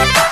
Bye.